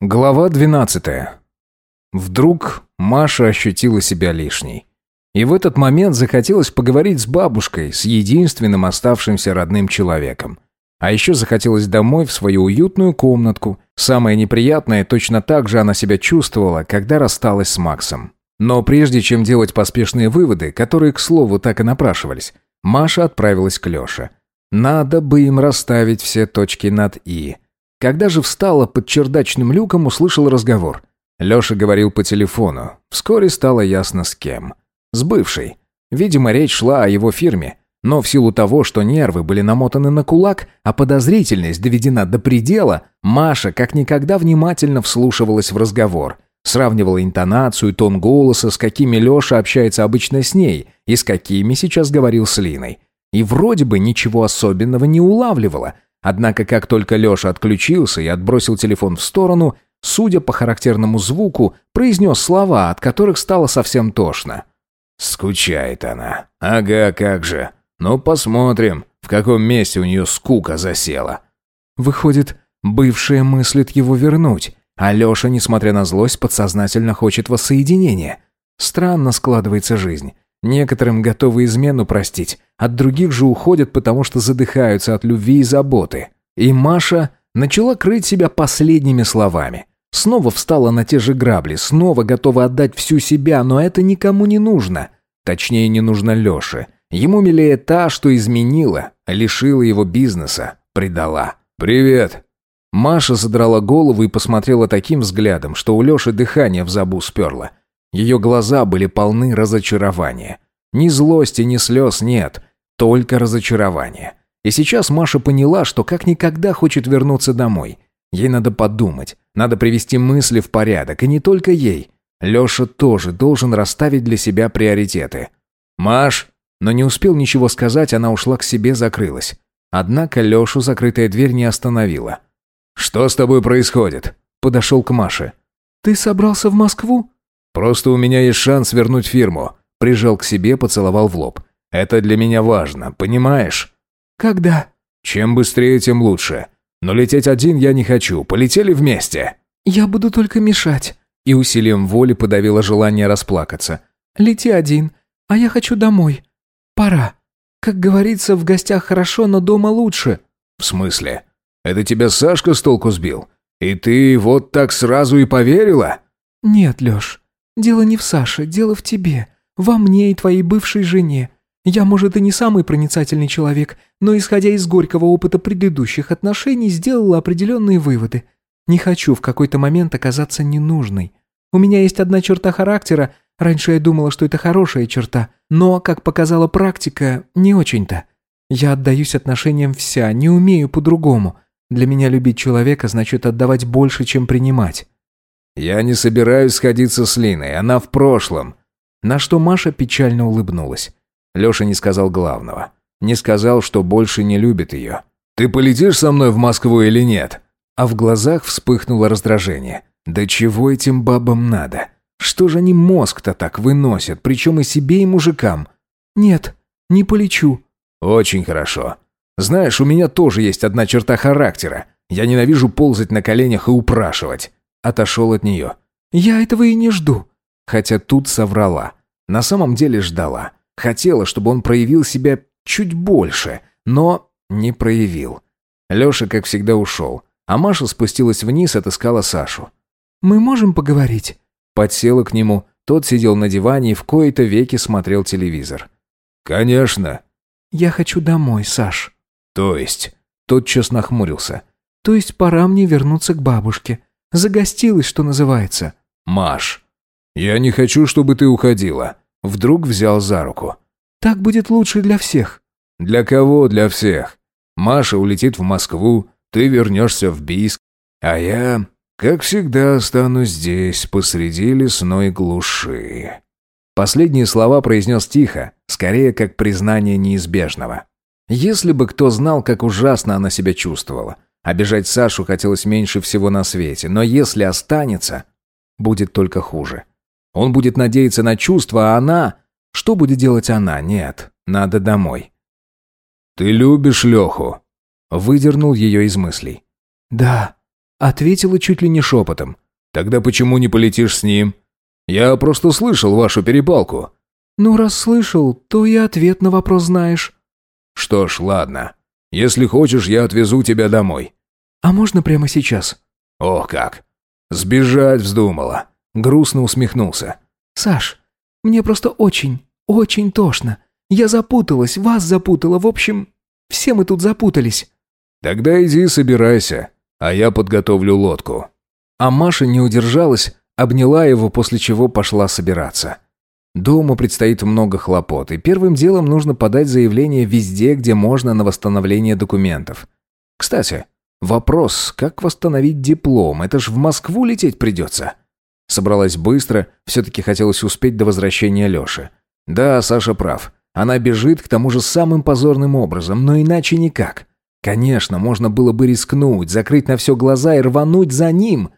Глава 12. Вдруг Маша ощутила себя лишней. И в этот момент захотелось поговорить с бабушкой, с единственным оставшимся родным человеком. А еще захотелось домой в свою уютную комнатку. Самое неприятное, точно так же она себя чувствовала, когда рассталась с Максом. Но прежде чем делать поспешные выводы, которые, к слову, так и напрашивались, Маша отправилась к Леше. Надо бы им расставить все точки над «и». Когда же встала под чердачным люком, услышал разговор. Леша говорил по телефону. Вскоре стало ясно с кем. С бывшей. Видимо, речь шла о его фирме. Но в силу того, что нервы были намотаны на кулак, а подозрительность доведена до предела, Маша как никогда внимательно вслушивалась в разговор. Сравнивала интонацию, тон голоса, с какими Леша общается обычно с ней, и с какими сейчас говорил с Линой. И вроде бы ничего особенного не улавливала – Однако, как только Леша отключился и отбросил телефон в сторону, судя по характерному звуку, произнес слова, от которых стало совсем тошно. «Скучает она. Ага, как же. Ну, посмотрим, в каком месте у нее скука засела». Выходит, бывшая мыслит его вернуть, а Леша, несмотря на злость, подсознательно хочет воссоединения. Странно складывается жизнь. Некоторым готовы измену простить, от других же уходят, потому что задыхаются от любви и заботы. И Маша начала крыть себя последними словами. Снова встала на те же грабли, снова готова отдать всю себя, но это никому не нужно. Точнее, не нужно Леше. Ему милее та, что изменила, лишила его бизнеса, предала. «Привет!» Маша задрала голову и посмотрела таким взглядом, что у Леши дыхание в забу сперло. Ее глаза были полны разочарования. Ни злости, ни слез нет, только разочарование. И сейчас Маша поняла, что как никогда хочет вернуться домой. Ей надо подумать, надо привести мысли в порядок, и не только ей. Леша тоже должен расставить для себя приоритеты. «Маш!» Но не успел ничего сказать, она ушла к себе, закрылась. Однако Лешу закрытая дверь не остановила. «Что с тобой происходит?» Подошел к Маше. «Ты собрался в Москву?» Просто у меня есть шанс вернуть фирму. Прижал к себе, поцеловал в лоб. Это для меня важно, понимаешь? Когда? Чем быстрее, тем лучше. Но лететь один я не хочу. Полетели вместе. Я буду только мешать. И усилием воли подавила желание расплакаться. Лети один, а я хочу домой. Пора. Как говорится, в гостях хорошо, но дома лучше. В смысле? Это тебя Сашка с толку сбил? И ты вот так сразу и поверила? Нет, Лёш. Дело не в Саше, дело в тебе, во мне и твоей бывшей жене. Я, может, и не самый проницательный человек, но, исходя из горького опыта предыдущих отношений, сделала определенные выводы. Не хочу в какой-то момент оказаться ненужной. У меня есть одна черта характера, раньше я думала, что это хорошая черта, но, как показала практика, не очень-то. Я отдаюсь отношениям вся, не умею по-другому. Для меня любить человека значит отдавать больше, чем принимать. «Я не собираюсь сходиться с Линой, она в прошлом». На что Маша печально улыбнулась. Леша не сказал главного. Не сказал, что больше не любит ее. «Ты полетишь со мной в Москву или нет?» А в глазах вспыхнуло раздражение. «Да чего этим бабам надо? Что же они мозг-то так выносят, причем и себе, и мужикам?» «Нет, не полечу». «Очень хорошо. Знаешь, у меня тоже есть одна черта характера. Я ненавижу ползать на коленях и упрашивать отошел от нее. «Я этого и не жду». Хотя тут соврала. На самом деле ждала. Хотела, чтобы он проявил себя чуть больше, но не проявил. Леша, как всегда, ушел. А Маша спустилась вниз, отыскала Сашу. «Мы можем поговорить?» Подсела к нему. Тот сидел на диване и в кои-то веки смотрел телевизор. «Конечно». «Я хочу домой, Саш». «То есть?» Тотчас нахмурился. «То есть пора мне вернуться к бабушке. Загостилась, что называется». «Маш, я не хочу, чтобы ты уходила». Вдруг взял за руку. «Так будет лучше для всех». «Для кого для всех? Маша улетит в Москву, ты вернешься в Бийск, а я, как всегда, останусь здесь, посреди лесной глуши». Последние слова произнес тихо, скорее как признание неизбежного. Если бы кто знал, как ужасно она себя чувствовала – Обижать Сашу хотелось меньше всего на свете, но если останется, будет только хуже. Он будет надеяться на чувства, а она... Что будет делать она? Нет, надо домой. «Ты любишь Леху?» Выдернул ее из мыслей. «Да». Ответила чуть ли не шепотом. «Тогда почему не полетишь с ним? Я просто слышал вашу перепалку». «Ну, раз слышал, то и ответ на вопрос знаешь». «Что ж, ладно. Если хочешь, я отвезу тебя домой». «А можно прямо сейчас?» «Ох как! Сбежать вздумала!» Грустно усмехнулся. «Саш, мне просто очень, очень тошно. Я запуталась, вас запутала, в общем, все мы тут запутались». «Тогда иди собирайся, а я подготовлю лодку». А Маша не удержалась, обняла его, после чего пошла собираться. Дома предстоит много хлопот, и первым делом нужно подать заявление везде, где можно на восстановление документов. Кстати, вопрос, как восстановить диплом? Это ж в Москву лететь придется. Собралась быстро, все-таки хотелось успеть до возвращения Леши. Да, Саша прав. Она бежит к тому же самым позорным образом, но иначе никак. Конечно, можно было бы рискнуть, закрыть на все глаза и рвануть за ним.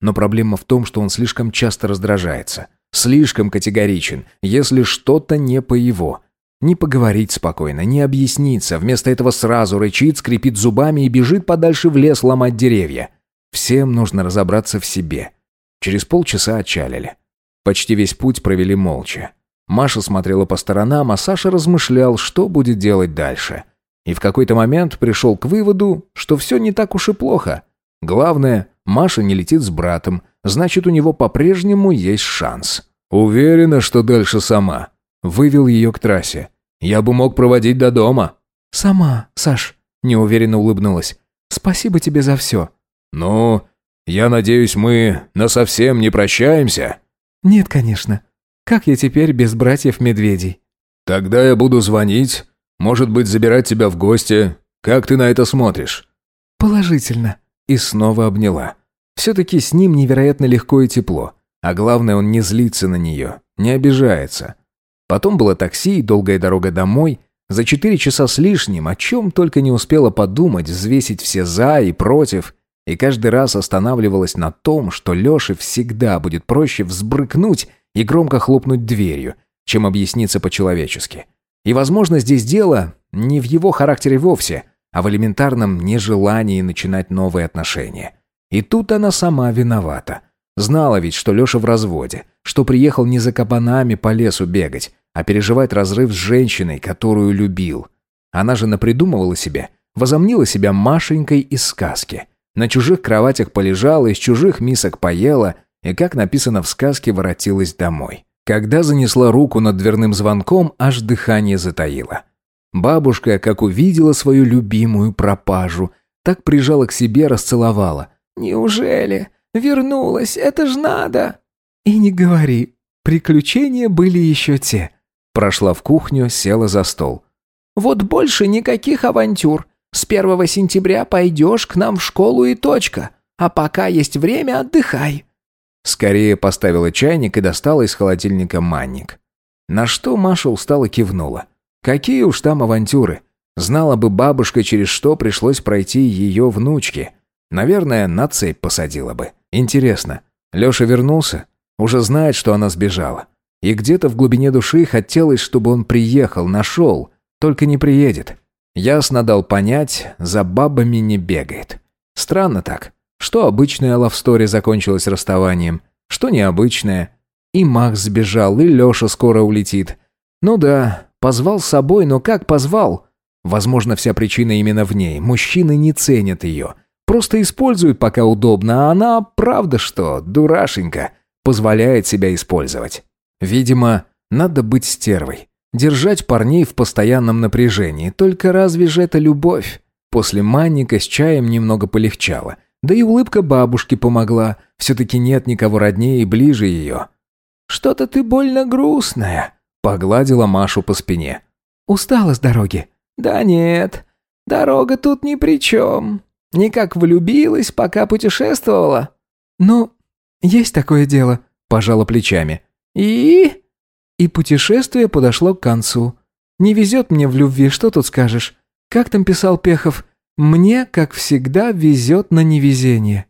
Но проблема в том, что он слишком часто раздражается. Слишком категоричен, если что-то не по его. Не поговорить спокойно, не объясниться, вместо этого сразу рычит, скрипит зубами и бежит подальше в лес ломать деревья. Всем нужно разобраться в себе. Через полчаса отчалили. Почти весь путь провели молча. Маша смотрела по сторонам, а Саша размышлял, что будет делать дальше. И в какой-то момент пришел к выводу, что все не так уж и плохо. Главное, Маша не летит с братом, значит, у него по-прежнему есть шанс. «Уверена, что дальше сама». Вывел ее к трассе. «Я бы мог проводить до дома». «Сама, Саш», — неуверенно улыбнулась. «Спасибо тебе за все». «Ну, я надеюсь, мы насовсем не прощаемся?» «Нет, конечно. Как я теперь без братьев-медведей?» «Тогда я буду звонить, может быть, забирать тебя в гости. Как ты на это смотришь?» «Положительно». И снова обняла. Все-таки с ним невероятно легко и тепло. А главное, он не злится на нее, не обижается. Потом было такси и долгая дорога домой. За четыре часа с лишним, о чем только не успела подумать, взвесить все «за» и «против». И каждый раз останавливалась на том, что Леше всегда будет проще взбрыкнуть и громко хлопнуть дверью, чем объясниться по-человечески. И, возможно, здесь дело не в его характере вовсе, а в элементарном нежелании начинать новые отношения. И тут она сама виновата. Знала ведь, что Леша в разводе, что приехал не за кабанами по лесу бегать, а переживать разрыв с женщиной, которую любил. Она же напридумывала себе, возомнила себя Машенькой из сказки. На чужих кроватях полежала, из чужих мисок поела и, как написано в сказке, воротилась домой. Когда занесла руку над дверным звонком, аж дыхание затаило. Бабушка, как увидела свою любимую пропажу, так прижала к себе, расцеловала. «Неужели? Вернулась, это ж надо!» «И не говори, приключения были еще те». Прошла в кухню, села за стол. «Вот больше никаких авантюр. С первого сентября пойдешь к нам в школу и точка. А пока есть время, отдыхай». Скорее поставила чайник и достала из холодильника манник. На что Маша устало кивнула. Какие уж там авантюры. Знала бы бабушка, через что пришлось пройти ее внучке. Наверное, на цепь посадила бы. Интересно, Леша вернулся? Уже знает, что она сбежала. И где-то в глубине души хотелось, чтобы он приехал, нашел. Только не приедет. Ясно дал понять, за бабами не бегает. Странно так. Что обычная лавстори закончилась расставанием, что необычная. И Макс сбежал, и Леша скоро улетит. Ну да, позвал с собой, но как позвал? Возможно, вся причина именно в ней. Мужчины не ценят ее. Просто использует пока удобно, а она, правда что, дурашенька, позволяет себя использовать. Видимо, надо быть стервой. Держать парней в постоянном напряжении. Только разве же это любовь? После манника с чаем немного полегчало. Да и улыбка бабушки помогла. Все-таки нет никого роднее и ближе ее. «Что-то ты больно грустная», — погладила Машу по спине. «Устала с дороги?» «Да нет, дорога тут ни при чем. Никак влюбилась, пока путешествовала?» «Ну, есть такое дело», – пожала плечами. «И?» И путешествие подошло к концу. «Не везет мне в любви, что тут скажешь? Как там писал Пехов? Мне, как всегда, везет на невезение».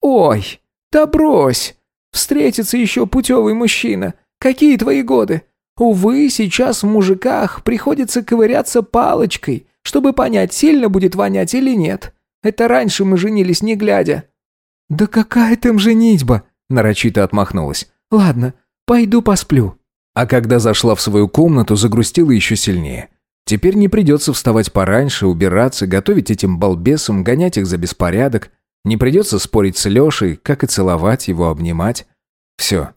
«Ой, да брось! Встретится еще путевый мужчина. Какие твои годы? Увы, сейчас в мужиках приходится ковыряться палочкой, чтобы понять, сильно будет вонять или нет. Это раньше мы женились не глядя». «Да какая там женитьба?» – нарочито отмахнулась. «Ладно, пойду посплю». А когда зашла в свою комнату, загрустила еще сильнее. Теперь не придется вставать пораньше, убираться, готовить этим балбесам, гонять их за беспорядок. Не придется спорить с Лешей, как и целовать его, обнимать. Все.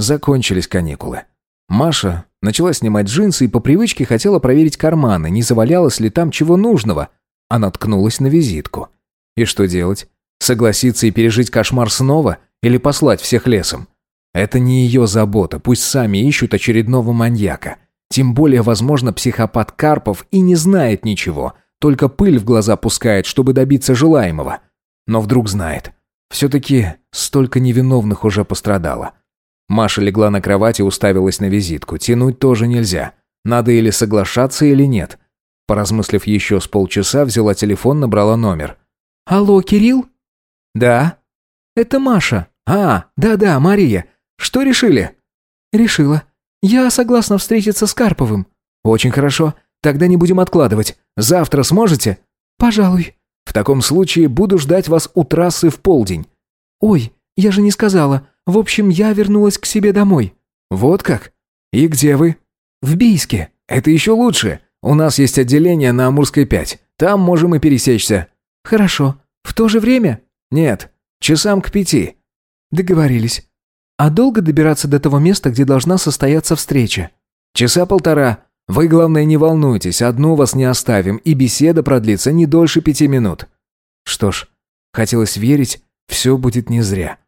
Закончились каникулы. Маша начала снимать джинсы и по привычке хотела проверить карманы, не завалялось ли там чего нужного. А наткнулась на визитку. И что делать? Согласиться и пережить кошмар снова? Или послать всех лесом? Это не ее забота, пусть сами ищут очередного маньяка. Тем более, возможно, психопат Карпов и не знает ничего, только пыль в глаза пускает, чтобы добиться желаемого. Но вдруг знает. Все-таки столько невиновных уже пострадало. Маша легла на кровать и уставилась на визитку. Тянуть тоже нельзя. Надо или соглашаться, или нет. Поразмыслив еще с полчаса, взяла телефон, набрала номер. «Алло, Кирилл?» «Да». «Это Маша». «А, да-да, Мария. Что решили?» «Решила. Я согласна встретиться с Карповым». «Очень хорошо. Тогда не будем откладывать. Завтра сможете?» «Пожалуй». «В таком случае буду ждать вас у трассы в полдень». «Ой, я же не сказала. В общем, я вернулась к себе домой». «Вот как? И где вы?» «В Бийске». «Это еще лучше. У нас есть отделение на Амурской 5. Там можем и пересечься». «Хорошо. В то же время?» «Нет. Часам к пяти». «Договорились. А долго добираться до того места, где должна состояться встреча?» «Часа полтора. Вы, главное, не волнуйтесь, одну вас не оставим, и беседа продлится не дольше пяти минут». Что ж, хотелось верить, все будет не зря.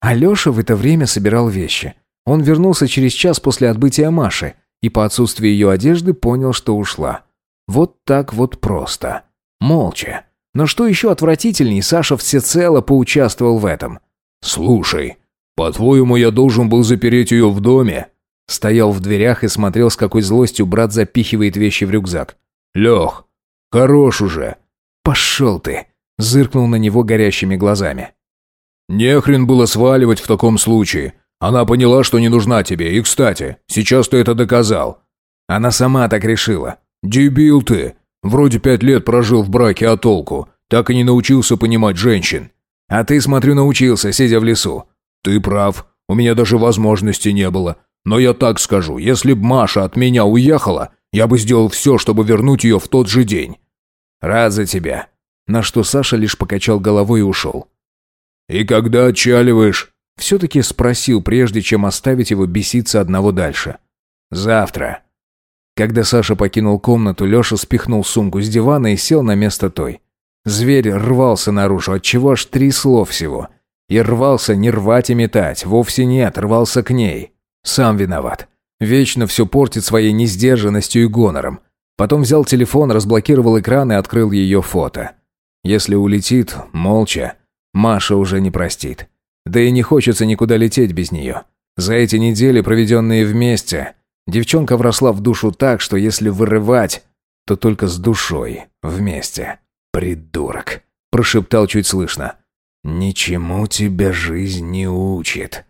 Алеша в это время собирал вещи. Он вернулся через час после отбытия Маши и по отсутствию ее одежды понял, что ушла. Вот так вот просто. Молча. Но что еще отвратительней, Саша всецело поучаствовал в этом. «Слушай, по-твоему, я должен был запереть ее в доме?» Стоял в дверях и смотрел, с какой злостью брат запихивает вещи в рюкзак. «Лех, хорош уже!» «Пошел ты!» Зыркнул на него горящими глазами. «Не хрен было сваливать в таком случае. Она поняла, что не нужна тебе, и, кстати, сейчас ты это доказал». Она сама так решила. «Дебил ты! Вроде пять лет прожил в браке, а толку? Так и не научился понимать женщин». «А ты, смотрю, научился, сидя в лесу». «Ты прав. У меня даже возможности не было. Но я так скажу, если б Маша от меня уехала, я бы сделал все, чтобы вернуть ее в тот же день». «Рад за тебя». На что Саша лишь покачал головой и ушел. «И когда отчаливаешь?» Все-таки спросил, прежде чем оставить его беситься одного дальше. «Завтра». Когда Саша покинул комнату, Леша спихнул сумку с дивана и сел на место той. Зверь рвался наружу, отчего аж три слов всего. И рвался не рвать и метать, вовсе нет, рвался к ней. Сам виноват. Вечно все портит своей несдержанностью и гонором. Потом взял телефон, разблокировал экран и открыл ее фото. Если улетит, молча, Маша уже не простит. Да и не хочется никуда лететь без нее. За эти недели, проведенные вместе, девчонка вросла в душу так, что если вырывать, то только с душой вместе. «Придурок!» – прошептал чуть слышно. «Ничему тебя жизнь не учит».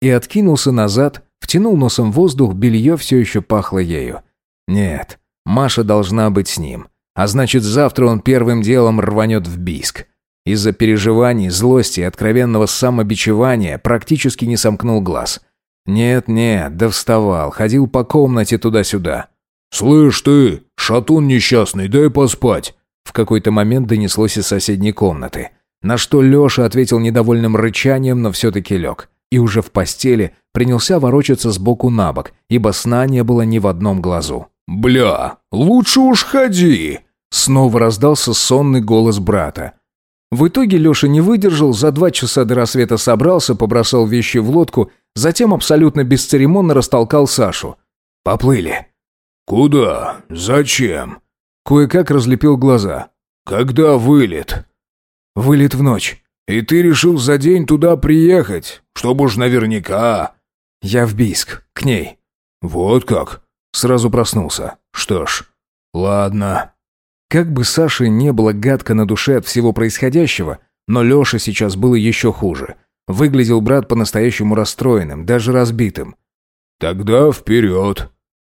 И откинулся назад, втянул носом воздух, белье все еще пахло ею. «Нет, Маша должна быть с ним. А значит, завтра он первым делом рванет в Бийск. Из-за переживаний, злости и откровенного самобичевания практически не сомкнул глаз. Нет-нет, да вставал, ходил по комнате туда-сюда. «Слышь ты, шатун несчастный, дай поспать!» В какой-то момент донеслось из соседней комнаты. На что Леша ответил недовольным рычанием, но все-таки лег. И уже в постели принялся ворочаться сбоку на бок, ибо сна не было ни в одном глазу. «Бля, лучше уж ходи!» Снова раздался сонный голос брата. В итоге Леша не выдержал, за два часа до рассвета собрался, побросал вещи в лодку, затем абсолютно бесцеремонно растолкал Сашу. «Поплыли». «Куда? Зачем?» Кое-как разлепил глаза. «Когда вылет?» «Вылет в ночь». «И ты решил за день туда приехать, чтобы уж наверняка...» «Я в Бийск, к ней». «Вот как?» Сразу проснулся. «Что ж, ладно». Как бы Саше не было гадко на душе от всего происходящего, но Леша сейчас было еще хуже. Выглядел брат по-настоящему расстроенным, даже разбитым. «Тогда вперед!»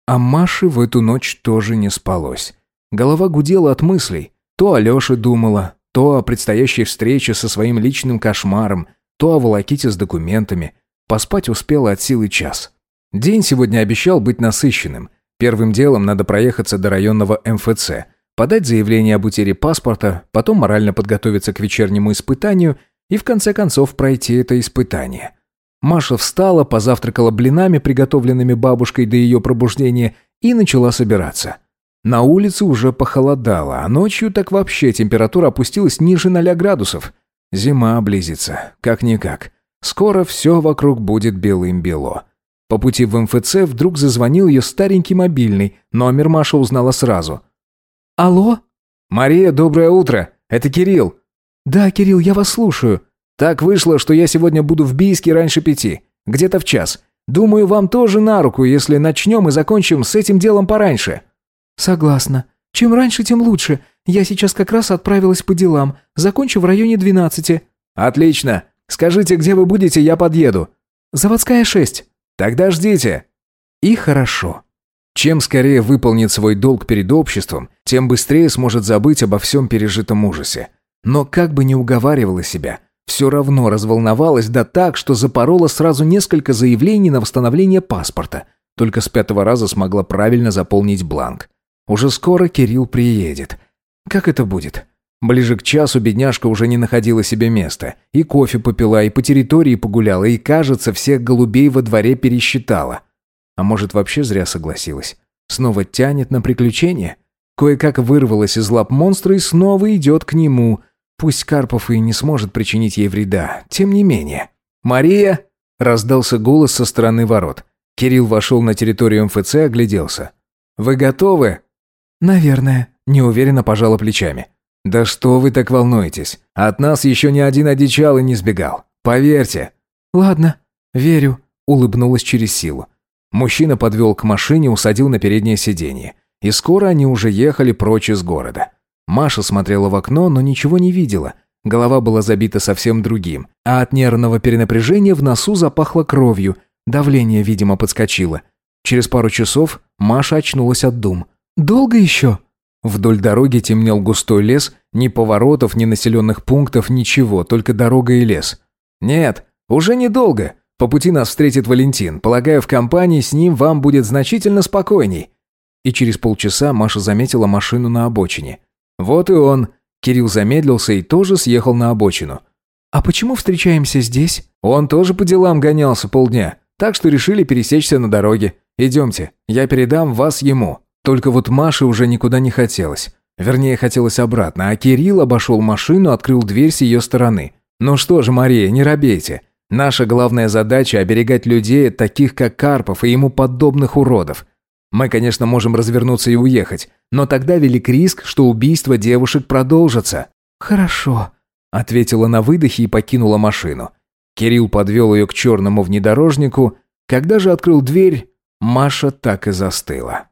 А Маше в эту ночь тоже не спалось. Голова гудела от мыслей. То Алёша думала, То о предстоящей встрече со своим личным кошмаром, то о волоките с документами. Поспать успела от силы час. День сегодня обещал быть насыщенным. Первым делом надо проехаться до районного МФЦ, подать заявление об утере паспорта, потом морально подготовиться к вечернему испытанию и в конце концов пройти это испытание. Маша встала, позавтракала блинами, приготовленными бабушкой до ее пробуждения, и начала собираться. На улице уже похолодало, а ночью так вообще температура опустилась ниже 0 градусов. Зима близится, как-никак. Скоро все вокруг будет белым-бело. По пути в МФЦ вдруг зазвонил ее старенький мобильный, номер Маша узнала сразу. «Алло?» «Мария, доброе утро. Это Кирилл». «Да, Кирилл, я вас слушаю». «Так вышло, что я сегодня буду в Бийске раньше пяти. Где-то в час. Думаю, вам тоже на руку, если начнем и закончим с этим делом пораньше». «Согласна. Чем раньше, тем лучше. Я сейчас как раз отправилась по делам. Закончу в районе двенадцати». «Отлично. Скажите, где вы будете, я подъеду». «Заводская шесть». «Тогда ждите». И хорошо. Чем скорее выполнит свой долг перед обществом, тем быстрее сможет забыть обо всем пережитом ужасе. Но как бы ни уговаривала себя, все равно разволновалась да так, что запорола сразу несколько заявлений на восстановление паспорта. Только с пятого раза смогла правильно заполнить бланк. Уже скоро Кирилл приедет. Как это будет? Ближе к часу бедняжка уже не находила себе места. И кофе попила, и по территории погуляла, и, кажется, всех голубей во дворе пересчитала. А может, вообще зря согласилась? Снова тянет на приключения? Кое-как вырвалась из лап монстра и снова идет к нему. Пусть Карпов и не сможет причинить ей вреда, тем не менее. «Мария!» – раздался голос со стороны ворот. Кирилл вошел на территорию МФЦ огляделся. «Вы готовы?» «Наверное», – неуверенно пожала плечами. «Да что вы так волнуетесь? От нас еще ни один одичал и не сбегал. Поверьте». «Ладно, верю», – улыбнулась через силу. Мужчина подвел к машине, усадил на переднее сиденье. И скоро они уже ехали прочь из города. Маша смотрела в окно, но ничего не видела. Голова была забита совсем другим, а от нервного перенапряжения в носу запахло кровью, давление, видимо, подскочило. Через пару часов Маша очнулась от дум. «Долго еще?» Вдоль дороги темнел густой лес, ни поворотов, ни населенных пунктов, ничего, только дорога и лес. «Нет, уже недолго. По пути нас встретит Валентин. Полагаю, в компании с ним вам будет значительно спокойней». И через полчаса Маша заметила машину на обочине. «Вот и он». Кирилл замедлился и тоже съехал на обочину. «А почему встречаемся здесь?» «Он тоже по делам гонялся полдня, так что решили пересечься на дороге. Идемте, я передам вас ему». Только вот Маше уже никуда не хотелось. Вернее, хотелось обратно, а Кирилл обошел машину, открыл дверь с ее стороны. «Ну что же, Мария, не робейте. Наша главная задача – оберегать людей от таких, как Карпов и ему подобных уродов. Мы, конечно, можем развернуться и уехать, но тогда велик риск, что убийство девушек продолжится». «Хорошо», – ответила на выдохе и покинула машину. Кирилл подвел ее к черному внедорожнику. Когда же открыл дверь, Маша так и застыла.